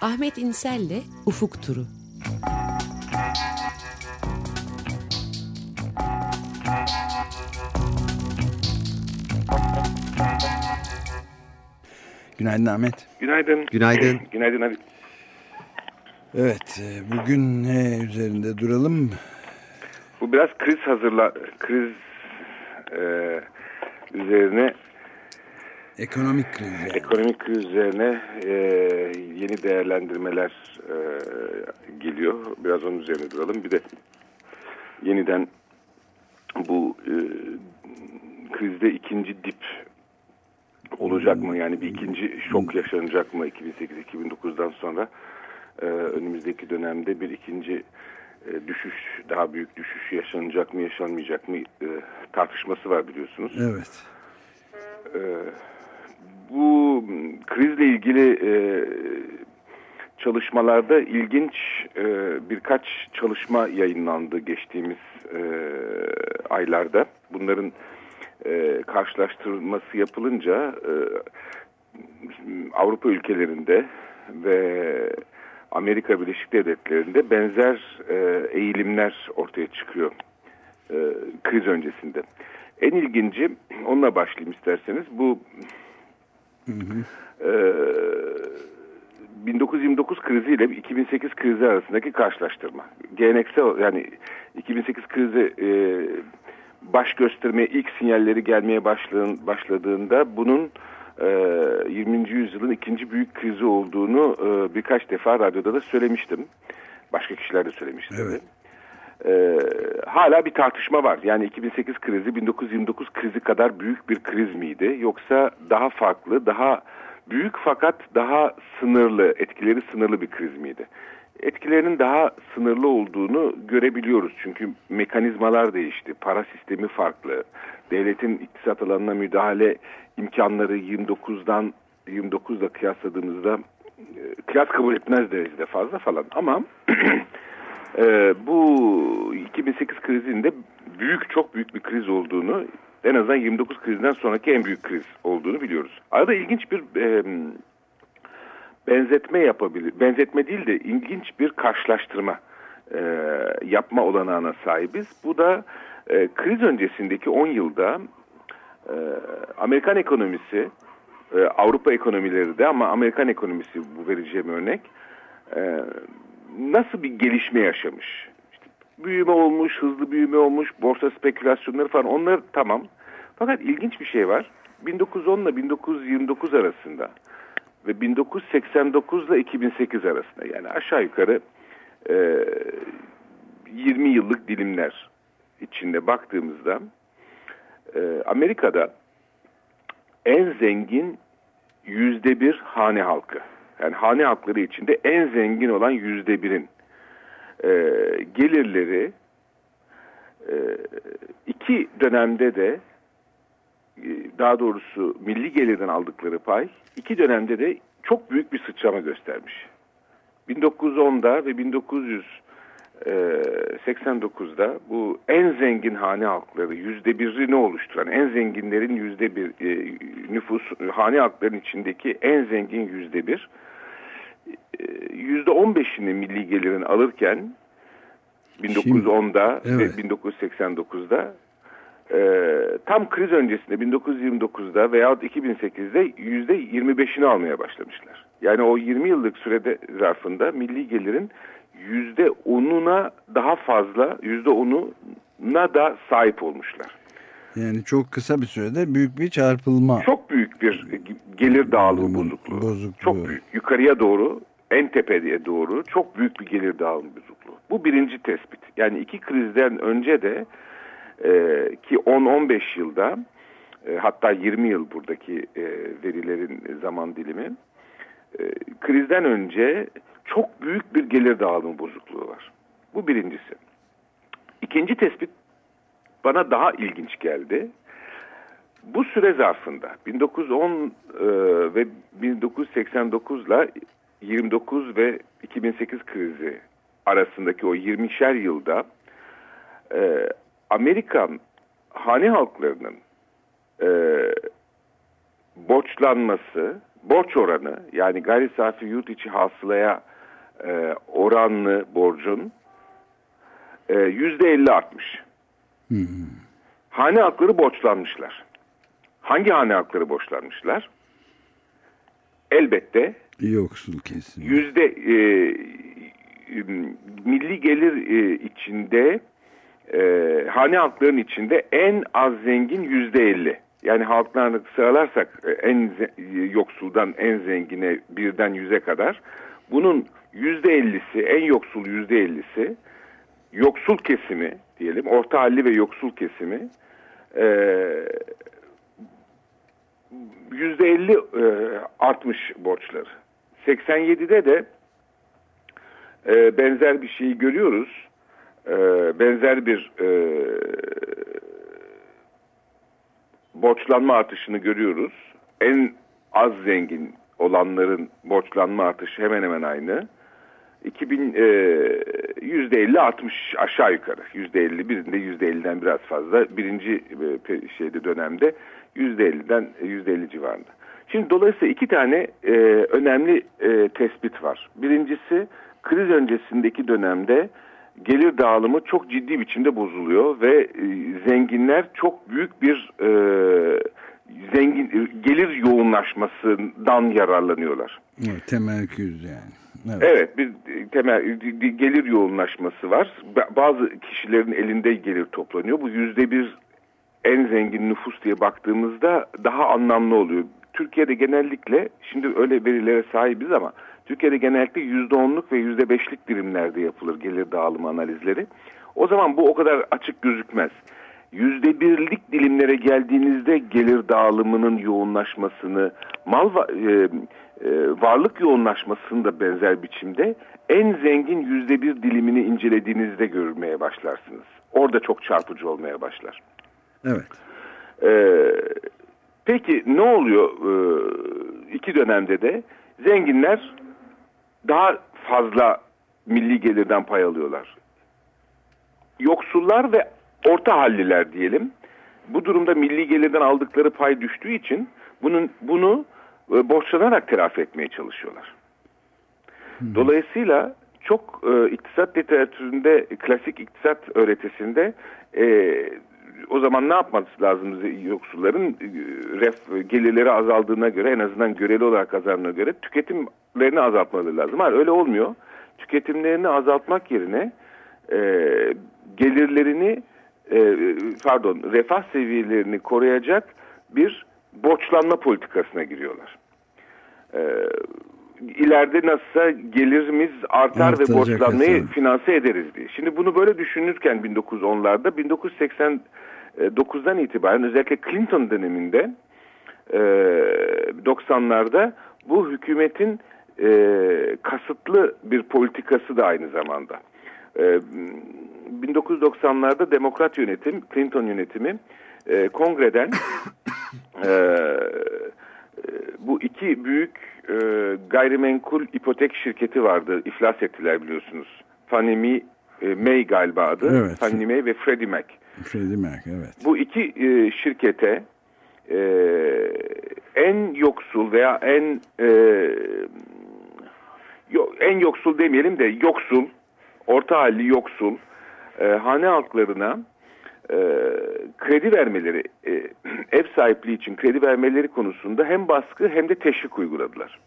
Ahmet İnsel'le Ufuk Turu. Günaydın Ahmet. Günaydın. Günaydın. Günaydın Ali. Evet, e, bugün ne üzerinde duralım? Bu biraz kriz hazırla kriz e, üzerine Ekonomik kriz yani. ekonomik kriz üzerine e, yeni değerlendirmeler e, geliyor. Biraz onun üzerine duralım. Bir de yeniden bu e, krizde ikinci dip olacak mı? Yani bir ikinci şok yaşanacak mı 2008-2009'dan sonra? E, önümüzdeki dönemde bir ikinci e, düşüş, daha büyük düşüş yaşanacak mı, yaşanmayacak mı e, tartışması var biliyorsunuz. Evet. E, bu krizle ilgili e, çalışmalarda ilginç e, birkaç çalışma yayınlandı geçtiğimiz e, aylarda. Bunların e, karşılaştırması yapılınca e, Avrupa ülkelerinde ve Amerika Birleşik Devletleri'nde benzer e, eğilimler ortaya çıkıyor e, kriz öncesinde. En ilginci, onunla başlayayım isterseniz. Bu e, 1929 krizi ile 2008 krizi arasındaki karşılaştırma. Geleneksel yani 2008 krizi e, baş göstermeye ilk sinyalleri gelmeye başladığın, başladığında bunun e, 20. yüzyılın ikinci büyük krizi olduğunu e, birkaç defa radyoda da söylemiştim. Başka kişiler de söylemişti. Evet. Ee, hala bir tartışma var. Yani 2008 krizi 1929 krizi kadar büyük bir kriz miydi? Yoksa daha farklı, daha büyük fakat daha sınırlı, etkileri sınırlı bir kriz miydi? Etkilerinin daha sınırlı olduğunu görebiliyoruz. Çünkü mekanizmalar değişti, para sistemi farklı. Devletin iktisat alanına müdahale imkanları 29'dan 29'da kıyasladığımızda e, kıyas kabul etmez derecede fazla falan. Ama Ee, bu 2008 krizinde büyük çok büyük bir kriz olduğunu en azından 29 krizinden sonraki en büyük kriz olduğunu biliyoruz. Arada ilginç bir e, benzetme yapabilir. Benzetme değil de ilginç bir karşılaştırma e, yapma olanağına sahibiz. Bu da e, kriz öncesindeki 10 yılda e, Amerikan ekonomisi, e, Avrupa ekonomileri de ama Amerikan ekonomisi bu vereceğim örnek e, nasıl bir gelişme yaşamış? İşte büyüme olmuş, hızlı büyüme olmuş, borsa spekülasyonları falan onlar tamam. Fakat ilginç bir şey var. 1910 ile 1929 arasında ve 1989 ile 2008 arasında yani aşağı yukarı e, 20 yıllık dilimler içinde baktığımızda e, Amerika'da en zengin yüzde bir hane halkı yani hane halkları içinde en zengin olan yüzde birin e, gelirleri e, iki dönemde de e, daha doğrusu milli gelirden aldıkları pay iki dönemde de çok büyük bir sıçrama göstermiş. 1910'da ve 1989'da bu en zengin hane halkları yüzde birini oluşturan en zenginlerin yüzde bir e, nüfus hane halkların içindeki en zengin yüzde bir yüzde on beşini milli gelirin alırken 1910'da evet. ve 1989'da e, tam kriz öncesinde 1929'da veya 2008'de yüzde 25'ini almaya başlamışlar. Yani o 20 yıllık sürede zarfında milli gelirin yüzde 10'una daha fazla yüzde 10'una da sahip olmuşlar. Yani çok kısa bir sürede büyük bir çarpılma. Çok büyük bir gelir dağılımı bozukluğu. Bozukluğu. Çok büyük. Yukarıya doğru, en tepeye doğru çok büyük bir gelir dağılımı bozukluğu. Bu birinci tespit. Yani iki krizden önce de e, ki 10-15 yılda e, hatta 20 yıl buradaki e, verilerin zaman dilimi e, krizden önce çok büyük bir gelir dağılımı bozukluğu var. Bu birincisi. İkinci tespit bana daha ilginç geldi. Bu süre zarfında 1910 e, ve 1989 ile 29 ve 2008 krizi arasındaki o 20'şer yılda e, Amerikan hane halklarının e, borçlanması, borç oranı yani gayri safi yurt içi hasılaya e, oranlı borcun yüzde elli artmış. Hmm. Hane halkları borçlanmışlar. Hangi hane halkları borçlanmışlar? Elbette yoksul kesim. Yüzde e, milli gelir e, içinde e, hane halkların içinde en az zengin yüzde elli. Yani halklarını sıralarsak e, en yoksuldan en zengine birden yüze kadar bunun yüzde ellisi en yoksul yüzde ellisi yoksul kesimi diyelim orta halli ve yoksul kesimi e, yüzde elli e, artmış borçları. 87'de de benzer bir şeyi görüyoruz. benzer bir borçlanma artışını görüyoruz. En az zengin olanların borçlanma artışı hemen hemen aynı. 2000 e, %50 artmış aşağı yukarı. %50 birinde %50'den biraz fazla. Birinci e, şeyde dönemde %50'den %50 civarında. Şimdi dolayısıyla iki tane e, önemli e, tespit var. Birincisi kriz öncesindeki dönemde gelir dağılımı çok ciddi biçimde bozuluyor ve e, zenginler çok büyük bir e, zengin e, gelir yoğunlaşmasından yararlanıyorlar. Evet, temerküz yani. Evet. evet bir temel gelir yoğunlaşması var. Bazı kişilerin elinde gelir toplanıyor. Bu yüzde bir en zengin nüfus diye baktığımızda daha anlamlı oluyor. Türkiye'de genellikle şimdi öyle verilere sahibiz ama Türkiye'de genellikle %10'luk ve %5'lik dilimlerde yapılır gelir dağılımı analizleri. O zaman bu o kadar açık gözükmez. %1'lik dilimlere geldiğinizde gelir dağılımının yoğunlaşmasını, mal e, e, varlık yoğunlaşmasını da benzer biçimde en zengin %1 dilimini incelediğinizde görmeye başlarsınız. Orada çok çarpıcı olmaya başlar. Evet. Ee, peki ne oluyor ee, iki dönemde de? Zenginler daha fazla milli gelirden pay alıyorlar. Yoksullar ve orta halliler diyelim. Bu durumda milli gelirden aldıkları pay düştüğü için bunun bunu borçlanarak telafi etmeye çalışıyorlar. Dolayısıyla çok e, iktisat literatüründe, klasik iktisat öğretisinde e, o zaman ne yapması lazım yoksulların? E, ref, gelirleri azaldığına göre en azından göreli olarak kazandığına göre tüketimlerini azaltmaları lazım. Hayır öyle olmuyor. Tüketimlerini azaltmak yerine e, gelirlerini e, pardon refah seviyelerini koruyacak bir borçlanma politikasına giriyorlar. E, ileride nasılsa gelirimiz artar Artacak ve borçlanmayı efendim. finanse ederiz diye. Şimdi bunu böyle düşünürken 1910'larda 1980 9'dan itibaren özellikle Clinton döneminde 90'larda bu hükümetin kasıtlı bir politikası da aynı zamanda. 1990'larda demokrat yönetim, Clinton yönetimi kongreden bu iki büyük gayrimenkul ipotek şirketi vardı. iflas ettiler biliyorsunuz. Fannie Mae, May galiba adı. Evet. Fannie Mae ve Freddie Mac. Freddie Mac evet. Bu iki e, şirkete e, en yoksul veya en e, yo, en yoksul demeyelim de yoksul, orta halli yoksul e, hane halklarına e, kredi vermeleri, e, ev sahipliği için kredi vermeleri konusunda hem baskı hem de teşvik uyguladılar.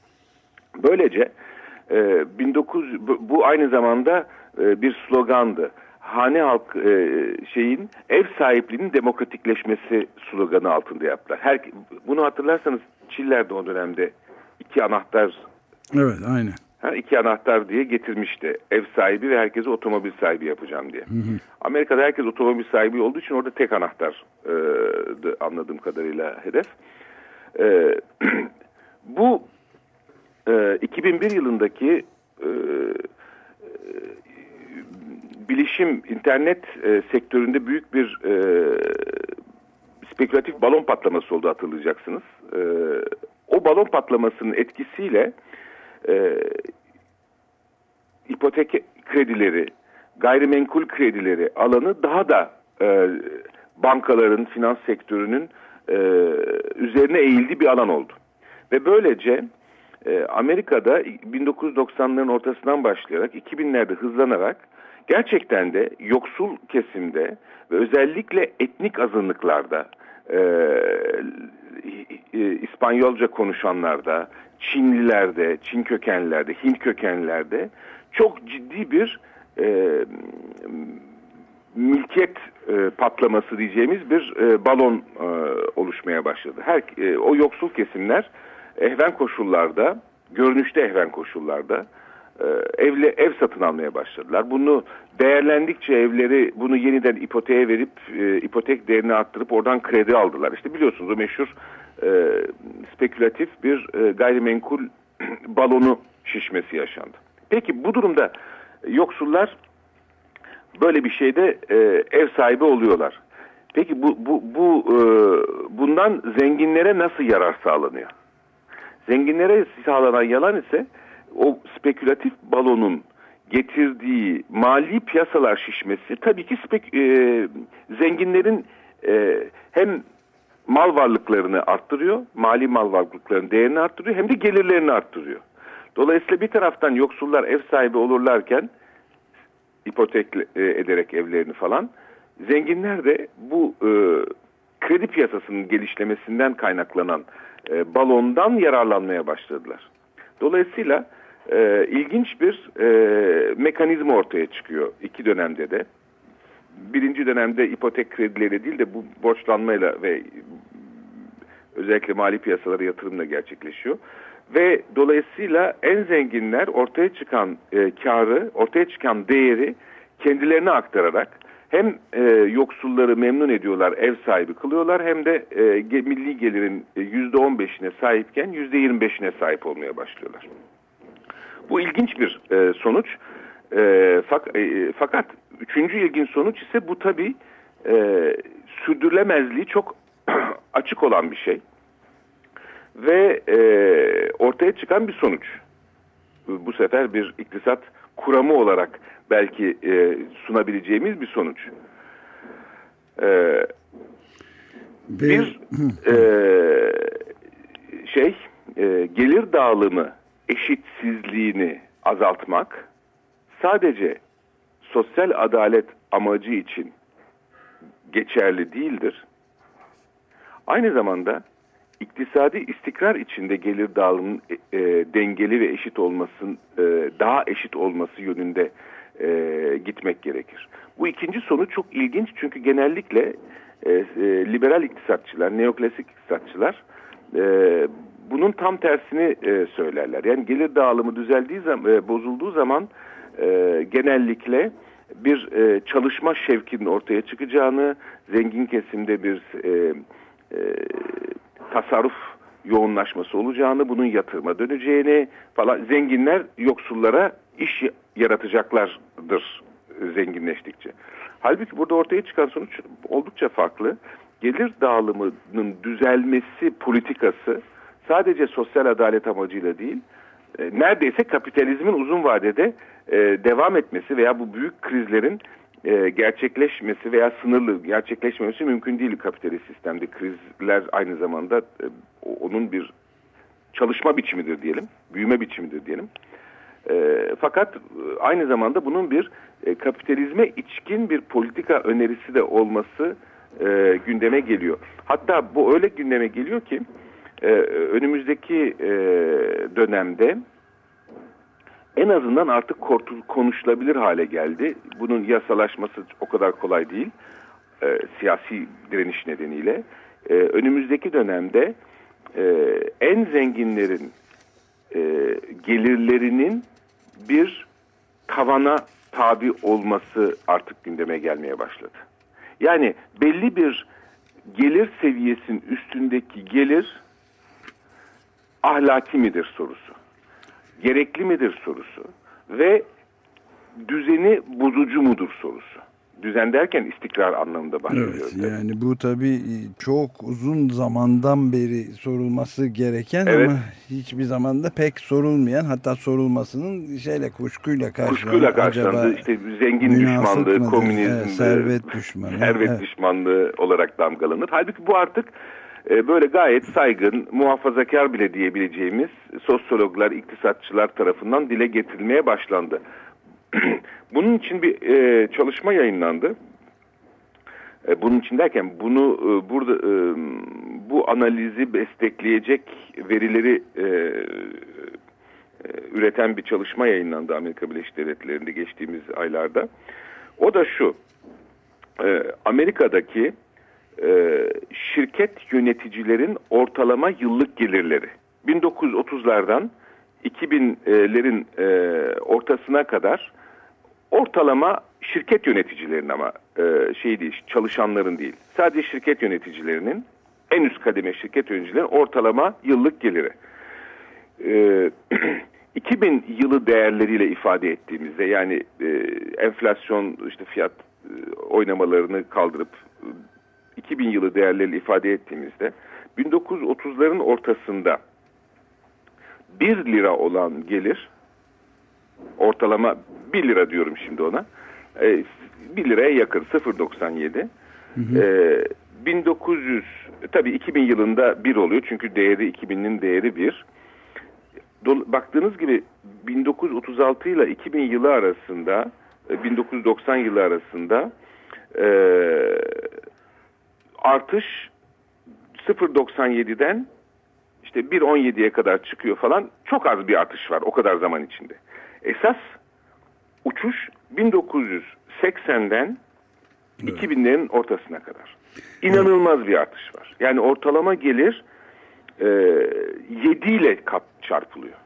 Böylece e, 19 bu, aynı zamanda e, bir slogandı hane halk e, şeyin ev sahipliğinin demokratikleşmesi sloganı altında yaptılar. Her, bunu hatırlarsanız Çiller'de o dönemde iki anahtar Evet aynı. Ha, iki anahtar diye getirmişti. Ev sahibi ve herkesi otomobil sahibi yapacağım diye. Hı hı. Amerika'da herkes otomobil sahibi olduğu için orada tek anahtar e, anladığım kadarıyla hedef. E, bu e, 2001 yılındaki e, bilişim, internet e, sektöründe büyük bir e, spekülatif balon patlaması oldu hatırlayacaksınız. E, o balon patlamasının etkisiyle e, ipotek kredileri, gayrimenkul kredileri alanı daha da e, bankaların, finans sektörünün e, üzerine eğildiği bir alan oldu. Ve böylece e, Amerika'da 1990'ların ortasından başlayarak 2000'lerde hızlanarak gerçekten de yoksul kesimde ve özellikle etnik azınlıklarda e, İspanyolca konuşanlarda, Çinlilerde, Çin kökenlilerde, Hint kökenlilerde çok ciddi bir e, mülkiyet e, patlaması diyeceğimiz bir e, balon e, oluşmaya başladı. Her e, o yoksul kesimler ehven koşullarda, görünüşte ehven koşullarda evle ev satın almaya başladılar. Bunu değerlendikçe evleri bunu yeniden ipoteğe verip e, ipotek değerini arttırıp oradan kredi aldılar. İşte biliyorsunuz o meşhur e, spekülatif bir e, gayrimenkul balonu şişmesi yaşandı. Peki bu durumda yoksullar böyle bir şeyde e, ev sahibi oluyorlar. Peki bu bu bu e, bundan zenginlere nasıl yarar sağlanıyor? Zenginlere sağlanan yalan ise o spekülatif balonun getirdiği mali piyasalar şişmesi tabii ki spek, e, zenginlerin e, hem mal varlıklarını arttırıyor, mali mal varlıklarının değerini arttırıyor hem de gelirlerini arttırıyor. Dolayısıyla bir taraftan yoksullar ev sahibi olurlarken ipotek e, ederek evlerini falan, zenginler de bu e, kredi piyasasının gelişlemesinden kaynaklanan e, balondan yararlanmaya başladılar. Dolayısıyla e, ilginç bir e, mekanizma ortaya çıkıyor iki dönemde de. Birinci dönemde ipotek kredileri değil de bu borçlanmayla ve özellikle mali piyasalara yatırımla gerçekleşiyor. Ve dolayısıyla en zenginler ortaya çıkan e, karı, ortaya çıkan değeri kendilerine aktararak hem e, yoksulları memnun ediyorlar, ev sahibi kılıyorlar hem de e, milli gelirin yüzde on beşine sahipken yüzde yirmi beşine sahip olmaya başlıyorlar. Bu ilginç bir e, sonuç. E, fak, e, fakat üçüncü ilginç sonuç ise bu tabi e, sürdürülemezliği çok açık olan bir şey. Ve e, ortaya çıkan bir sonuç. Bu sefer bir iktisat kuramı olarak belki e, sunabileceğimiz bir sonuç. E, bir e, şey e, gelir dağılımı eşitsizliğini azaltmak sadece sosyal adalet amacı için geçerli değildir. Aynı zamanda iktisadi istikrar içinde gelir dağılımının e, e, dengeli ve eşit olmasın e, daha eşit olması yönünde e, gitmek gerekir. Bu ikinci sonuç çok ilginç çünkü genellikle e, e, liberal iktisatçılar, neoklasik iktisatçılar e, bunun tam tersini e, söylerler. Yani gelir dağılımı düzeldiği zaman, e, bozulduğu zaman e, genellikle bir e, çalışma şevkinin ortaya çıkacağını, zengin kesimde bir e, e, tasarruf yoğunlaşması olacağını, bunun yatırıma döneceğini falan zenginler yoksullara iş yaratacaklardır zenginleştikçe. Halbuki burada ortaya çıkan sonuç oldukça farklı. Gelir dağılımının düzelmesi politikası sadece sosyal adalet amacıyla değil, e, neredeyse kapitalizmin uzun vadede e, devam etmesi veya bu büyük krizlerin e, gerçekleşmesi veya sınırlı gerçekleşmemesi mümkün değil kapitalist sistemde. Krizler aynı zamanda e, onun bir çalışma biçimidir diyelim, büyüme biçimidir diyelim. E, fakat e, aynı zamanda bunun bir e, kapitalizme içkin bir politika önerisi de olması e, gündeme geliyor. Hatta bu öyle gündeme geliyor ki e, önümüzdeki e, dönemde en azından artık konuşulabilir hale geldi. Bunun yasalaşması o kadar kolay değil. E, siyasi direniş nedeniyle. E, önümüzdeki dönemde e, en zenginlerin e, gelirlerinin bir tavana tabi olması artık gündeme gelmeye başladı. Yani belli bir gelir seviyesinin üstündeki gelir ahlaki midir sorusu gerekli midir sorusu ve düzeni bozucu mudur sorusu. Düzen derken istikrar anlamında bahsediyoruz. Evet, yani bu tabii çok uzun zamandan beri sorulması gereken evet. ama hiçbir zamanda pek sorulmayan hatta sorulmasının şeyle kuşkuyla karşılandı. Kuşkuyla karşılandı. İşte zengin düşmanlığı, komünizm, evet, servet düşmanlığı, servet evet. düşmanlığı olarak damgalanır. Halbuki bu artık e, böyle gayet saygın, muhafazakar bile diyebileceğimiz sosyologlar, iktisatçılar tarafından dile getirilmeye başlandı. Bunun için bir e, çalışma yayınlandı. E, bunun için derken bunu e, burada e, bu analizi destekleyecek verileri e, e, üreten bir çalışma yayınlandı Amerika Birleşik Devletleri'nde geçtiğimiz aylarda. O da şu, e, Amerika'daki e, şirket yöneticilerin ortalama yıllık gelirleri 1930'lardan 2000'lerin e, ortasına kadar ortalama şirket yöneticilerin ama e, şey değil çalışanların değil sadece şirket yöneticilerinin en üst kademe şirket yöneticilerin ortalama yıllık geliri. E, 2000 yılı değerleriyle ifade ettiğimizde yani e, enflasyon işte fiyat e, oynamalarını kaldırıp 2000 yılı değerleriyle ifade ettiğimizde 1930'ların ortasında 1 lira olan gelir ortalama 1 lira diyorum şimdi ona e, 1 liraya yakın 0.97 e, 1900 tabii 2000 yılında 1 oluyor çünkü değeri 2000'in değeri 1 baktığınız gibi 1936 ile 2000 yılı arasında 1990 e, yılı arasında e, artış 0.97'den işte 1.17'ye kadar çıkıyor falan çok az bir artış var o kadar zaman içinde. Esas uçuş 1980'den evet. 2000'lerin ortasına kadar. İnanılmaz bir artış var. Yani ortalama gelir e, 7 ile kat çarpılıyor.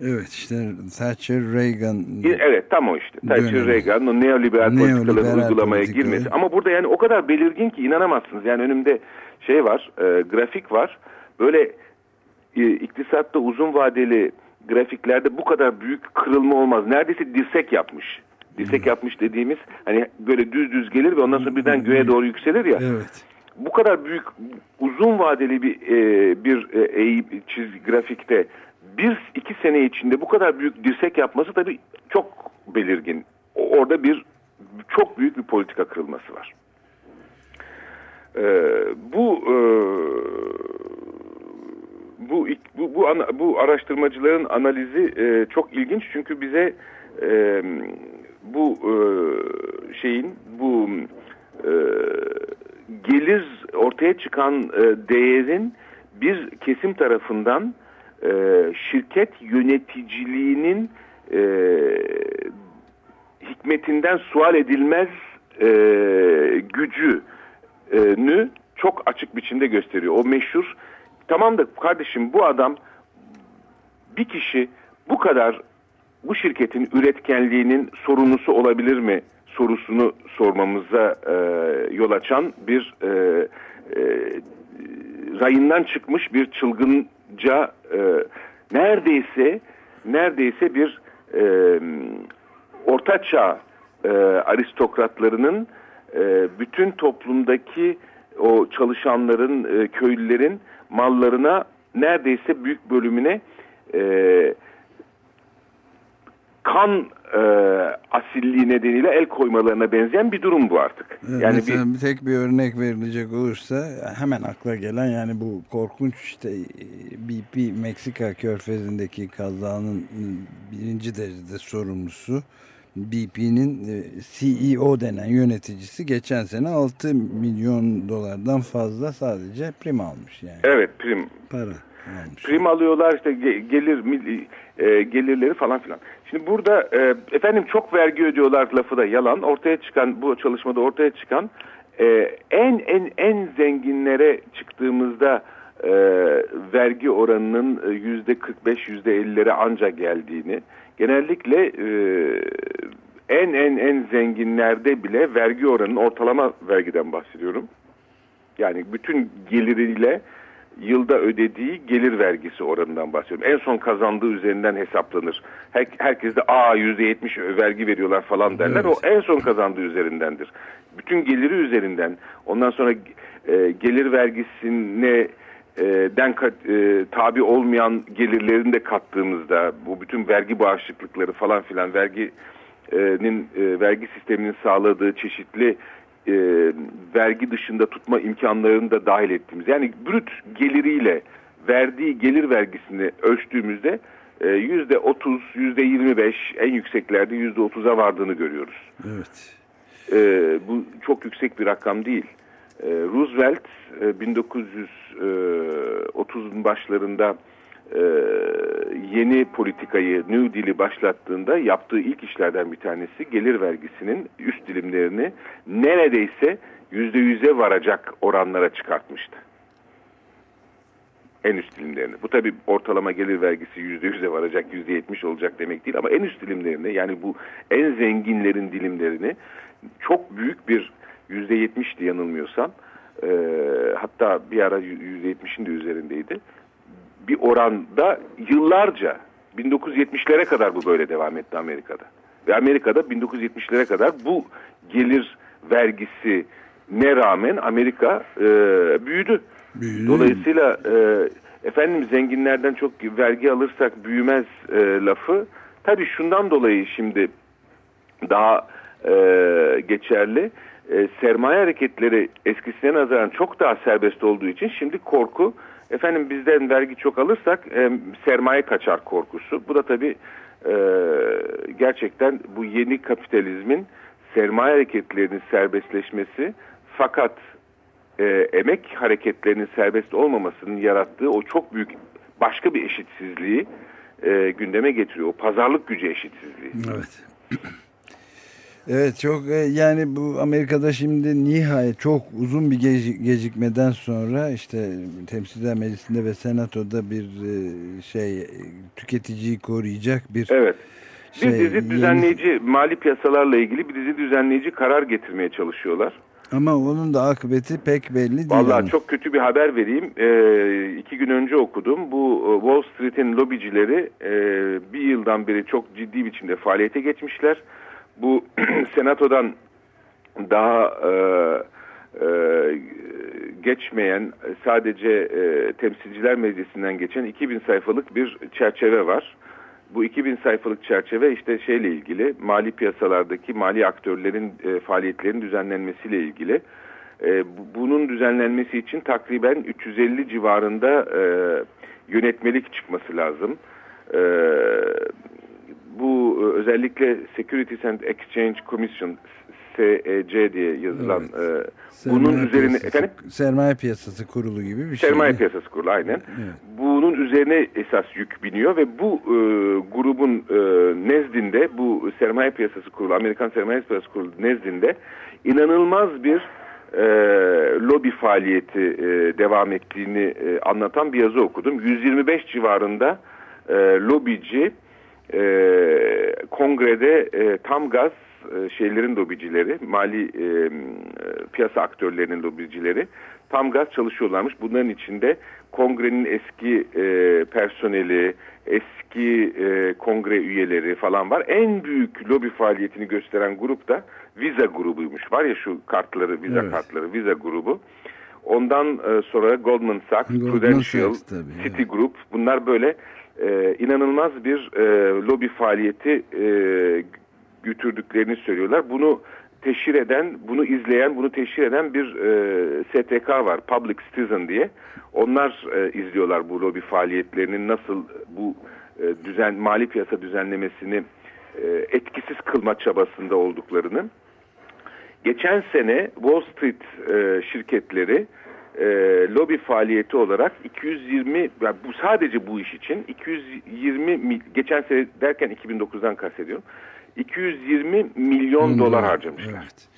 Evet işte Thatcher Reagan Evet tam o işte. Thatcher dönemi. Reagan o neoliberal, neoliberal politikaları uygulamaya politikaları. girmesi. Ama burada yani o kadar belirgin ki inanamazsınız. Yani önümde şey var, e, grafik var. Böyle e, iktisatta uzun vadeli grafiklerde bu kadar büyük kırılma olmaz. Neredeyse dirsek yapmış. Dirsek hmm. yapmış dediğimiz hani böyle düz düz gelir ve ondan sonra birden göğe doğru yükselir ya. Evet. Bu kadar büyük uzun vadeli bir e, bir e, eğim çizgi grafikte bir iki sene içinde bu kadar büyük dirsek yapması tabii çok belirgin. Orada bir çok büyük bir politika kırılması var. Ee, bu e, bu bu bu, bu araştırmacıların analizi e, çok ilginç çünkü bize e, bu e, şeyin bu e, gelir ortaya çıkan e, değerin bir kesim tarafından e, şirket yöneticiliğinin e, hikmetinden sual edilmez e, gücünü çok açık biçimde gösteriyor. O meşhur tamam da kardeşim bu adam bir kişi bu kadar bu şirketin üretkenliğinin sorunusu olabilir mi sorusunu sormamıza e, yol açan bir e, e, rayından çıkmış bir çılgınca e, neredeyse neredeyse bir e, ortaçağ e, aristokratlarının e, bütün toplumdaki o çalışanların, e, köylülerin mallarına neredeyse büyük bölümüne e, kan e, asilliği nedeniyle el koymalarına benzeyen bir durum bu artık. Yani Mesela bir, bir tek bir örnek verilecek olursa hemen akla gelen yani bu korkunç işte BP Meksika körfezindeki kazanın birinci derecede sorumlusu BP'nin e, CEO denen yöneticisi geçen sene 6 milyon dolardan fazla sadece prim almış yani. Evet prim. Para almış. Prim alıyorlar işte gelir e, gelirleri falan filan. Şimdi burada e, efendim çok vergi ödüyorlar lafı da yalan. Ortaya çıkan bu çalışmada ortaya çıkan en en en zenginlere çıktığımızda vergi oranının yüzde 45 yüzde 50'lere anca geldiğini genellikle e, en en en zenginlerde bile vergi oranının ortalama vergiden bahsediyorum. Yani bütün geliriyle yılda ödediği gelir vergisi oranından bahsediyorum. En son kazandığı üzerinden hesaplanır. Her, herkes de aa yetmiş vergi veriyorlar falan derler. Evet. O en son kazandığı üzerindendir. Bütün geliri üzerinden ondan sonra e, gelir vergisine e, den e, tabi olmayan gelirlerini de kattığımızda bu bütün vergi bağışıklıkları falan filan verginin e, vergi sisteminin sağladığı çeşitli e, vergi dışında tutma imkanlarını da dahil ettiğimiz yani brüt geliriyle verdiği gelir vergisini ölçtüğümüzde e, yüzde otuz, yüzde yirmi beş en yükseklerde yüzde otuza vardığını görüyoruz. Evet. E, bu çok yüksek bir rakam değil. E, Roosevelt e, 1930'un başlarında e, yeni politikayı New Deal'i başlattığında yaptığı ilk işlerden bir tanesi gelir vergisinin üst dilimlerini neredeyse yüzde yüze varacak oranlara çıkartmıştı. En üst dilimlerini. Bu tabi ortalama gelir vergisi yüzde yüze varacak, yüzde yetmiş olacak demek değil ama en üst dilimlerini yani bu en zenginlerin dilimlerini çok büyük bir yüzde yetmişti yanılmıyorsam e, hatta bir ara yüzde yetmişin de üzerindeydi bir oranda yıllarca 1970'lere kadar bu böyle devam etti Amerika'da. Ve Amerika'da 1970'lere kadar bu gelir vergisi ne rağmen Amerika e, büyüdü. büyüdü. Dolayısıyla e, efendim zenginlerden çok vergi alırsak büyümez e, lafı tabii şundan dolayı şimdi daha e, geçerli. E, sermaye hareketleri eskisine nazaran çok daha serbest olduğu için şimdi korku Efendim bizden vergi çok alırsak e, sermaye kaçar korkusu. Bu da tabii e, gerçekten bu yeni kapitalizmin sermaye hareketlerinin serbestleşmesi fakat e, emek hareketlerinin serbest olmamasının yarattığı o çok büyük başka bir eşitsizliği e, gündeme getiriyor. O pazarlık gücü eşitsizliği. Evet. Evet çok e, yani bu Amerika'da şimdi nihayet çok uzun bir gecikmeden sonra işte Temsilciler Meclisi'nde ve Senato'da bir e, şey tüketiciyi koruyacak bir Evet. Bir şey, dizi düzenleyici yeni... mali piyasalarla ilgili bir dizi düzenleyici karar getirmeye çalışıyorlar. Ama onun da akıbeti pek belli değil. Vallahi çok kötü bir haber vereyim. Ee, iki gün önce okudum. Bu e, Wall Street'in lobicileri e, bir yıldan beri çok ciddi biçimde faaliyete geçmişler bu senatodan daha e, e, geçmeyen sadece e, temsilciler meclisinden geçen 2000 sayfalık bir çerçeve var. Bu 2000 sayfalık çerçeve işte şeyle ilgili mali piyasalardaki mali aktörlerin e, faaliyetlerin düzenlenmesiyle ilgili. E, bunun düzenlenmesi için takriben 350 civarında e, yönetmelik çıkması lazım. E, bu e, özellikle Securities and Exchange Commission SEC diye yazılan evet. e, bunun sermaye üzerine piyasası, efendim sermaye piyasası kurulu gibi bir şey. Sermaye piyasası kurulu aynen. Evet. Bunun üzerine esas yük biniyor ve bu e, grubun e, nezdinde bu sermaye piyasası kurulu Amerikan sermaye piyasası kurulu nezdinde inanılmaz bir e, lobi faaliyeti e, devam ettiğini e, anlatan bir yazı okudum. 125 civarında e, lobici e, kongrede e, tam gaz e, şeylerin lobicileri, mali e, piyasa aktörlerinin lobicileri tam gaz çalışıyorlarmış. Bunların içinde kongrenin eski e, personeli, eski e, kongre üyeleri falan var. En büyük lobi faaliyetini gösteren grup da Visa grubuymuş. Var ya şu kartları, Visa evet. kartları, Visa grubu. Ondan e, sonra Goldman Sachs, Goldman Prudential, Sachs, tabii, Citigroup bunlar böyle e, inanılmaz bir e, lobi faaliyeti e, götürdüklerini söylüyorlar. Bunu teşhir eden, bunu izleyen, bunu teşhir eden bir e, STK var, Public Citizen diye. Onlar e, izliyorlar bu lobi faaliyetlerinin nasıl bu e, düzen mali piyasa düzenlemesini e, etkisiz kılma çabasında olduklarını. Geçen sene Wall Street e, şirketleri e, lobi faaliyeti olarak 220 yani bu sadece bu iş için 220 geçen sene derken 2009'dan kastediyorum 220 milyon hmm, dolar harcamışlar. Evet.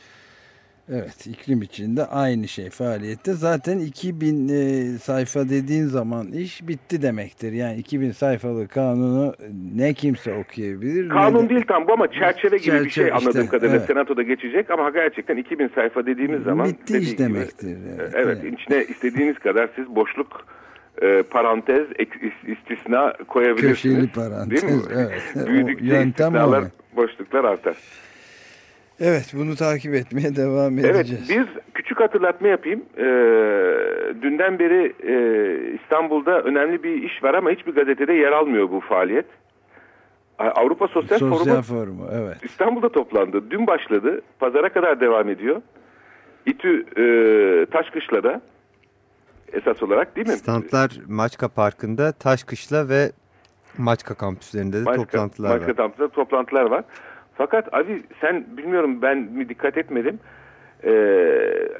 Evet iklim içinde aynı şey faaliyette. Zaten 2000 e, sayfa dediğin zaman iş bitti demektir. Yani 2000 sayfalı kanunu ne kimse okuyabilir. Kanun de... değil tam bu ama çerçeve gibi çerçeve, bir şey anladığım işte, kadarıyla evet. senatoda geçecek ama gerçekten 2000 sayfa dediğimiz zaman bitti iş demektir. Gibi, evet, evet, evet içine istediğiniz kadar siz boşluk e, parantez istisna koyabilirsiniz. Köşeli parantez. Değil mi? Evet. Büyüdükçe istisnalar, boşluklar artar. Evet bunu takip etmeye devam edeceğiz. Evet bir küçük hatırlatma yapayım. Ee, dünden beri e, İstanbul'da önemli bir iş var ama hiçbir gazetede yer almıyor bu faaliyet. Avrupa Sosyal, Sosyal Forumu, Forumu evet. İstanbul'da toplandı. Dün başladı. Pazara kadar devam ediyor. İTÜ e, Taşkışla'da esas olarak değil mi? Standlar Maçka Parkı'nda, Taşkışla ve Maçka kampüslerinde de Maçka, toplantılar Maçka var. kampüsünde toplantılar var. Fakat abi sen bilmiyorum ben mi dikkat etmedim. E,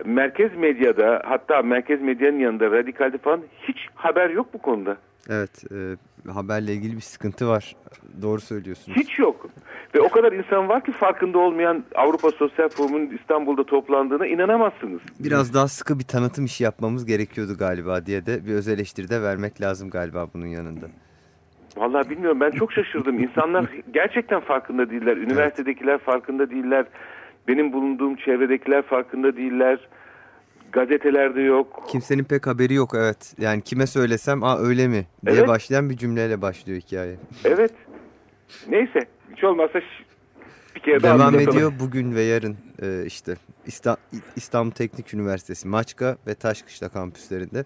merkez medyada hatta merkez medyanın yanında radikalde falan hiç haber yok bu konuda. Evet, e, haberle ilgili bir sıkıntı var. Doğru söylüyorsunuz. Hiç yok. Ve o kadar insan var ki farkında olmayan Avrupa Sosyal Forumu'nun İstanbul'da toplandığına inanamazsınız. Biraz daha sıkı bir tanıtım işi yapmamız gerekiyordu galiba diye de bir öz eleştiride vermek lazım galiba bunun yanında. Vallahi bilmiyorum ben çok şaşırdım. İnsanlar gerçekten farkında değiller. Üniversitedekiler farkında değiller. Benim bulunduğum çevredekiler farkında değiller. Gazetelerde yok. Kimsenin pek haberi yok evet. Yani kime söylesem aa öyle mi diye Evet. başlayan bir cümleyle başlıyor hikaye. Evet. Neyse. Hiç olmazsa bir kere daha Devam anlatalım. ediyor bugün ve yarın e, işte İsta- İstanbul Teknik Üniversitesi Maçka ve Taşkışla kampüslerinde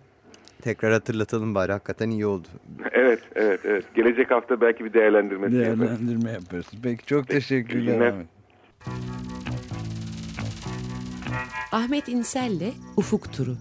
tekrar hatırlatalım bari. Hakikaten iyi oldu. evet, evet, evet. Gelecek hafta belki bir değerlendirme Değerlendirme yaparız. yaparsın. Peki çok Peki, teşekkürler Ahmet. Ahmet İnsel'le Ufuk Turu.